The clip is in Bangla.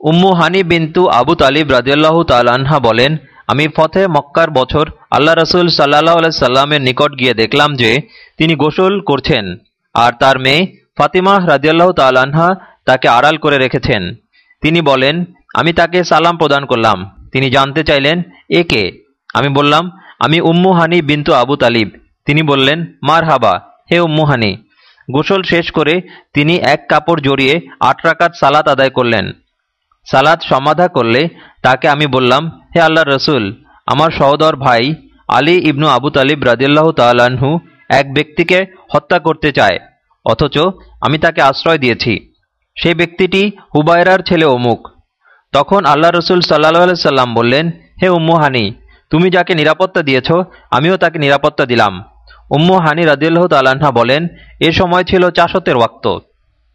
উম্মু হানি বিন্তু আবু তালিব রাজিয়াল্লাহ তালানহা বলেন, আমি ফতে মক্কার বছর আল্লাহ রসুল সাল্লাহ সাল্লামের নিকট গিয়ে দেখলাম যে তিনি গোসল করছেন আর তার মেয়ে ফাতিমাহ রাজিয়াল্লাহ তালানহা তাকে আড়াল করে রেখেছেন। তিনি বলেন, আমি তাকে সালাম প্রদান করলাম। তিনি জানতে চাইলেন, এ কে? আমি বললাম, আমি উম্মু হানি বিন্তু আবু তালিব। তিনি বললেন মার হাবা হে উম্মু হানি। গোসল শেষ করে তিনি এক কাপড় জড়িয়ে আট রাকাত সালাত আদায় করলেন। সালাত সমাধা করলে তাকে আমি বললাম, হে আল্লাহ রসুল, আমার সহদর ভাই আলী ইবনু আবু তালিব রাজিল্লাহ তাল্লাহ্ন এক ব্যক্তিকে হত্যা করতে চায়, অথচ আমি তাকে আশ্রয় দিয়েছি। সেই ব্যক্তিটি হুবায়রার ছেলে অমুক। তখন আল্লাহ রসুল সাল্লাহ সাল্লাম বললেন, হে উম্মু হানি, তুমি যাকে নিরাপত্তা দিয়েছ, আমিও তাকে নিরাপত্তা দিলাম। উম্মু হানি রাজিল্লাহ তাল্লাহা বলেন, এ সময় ছিল চাষতের ওয়াক্ত।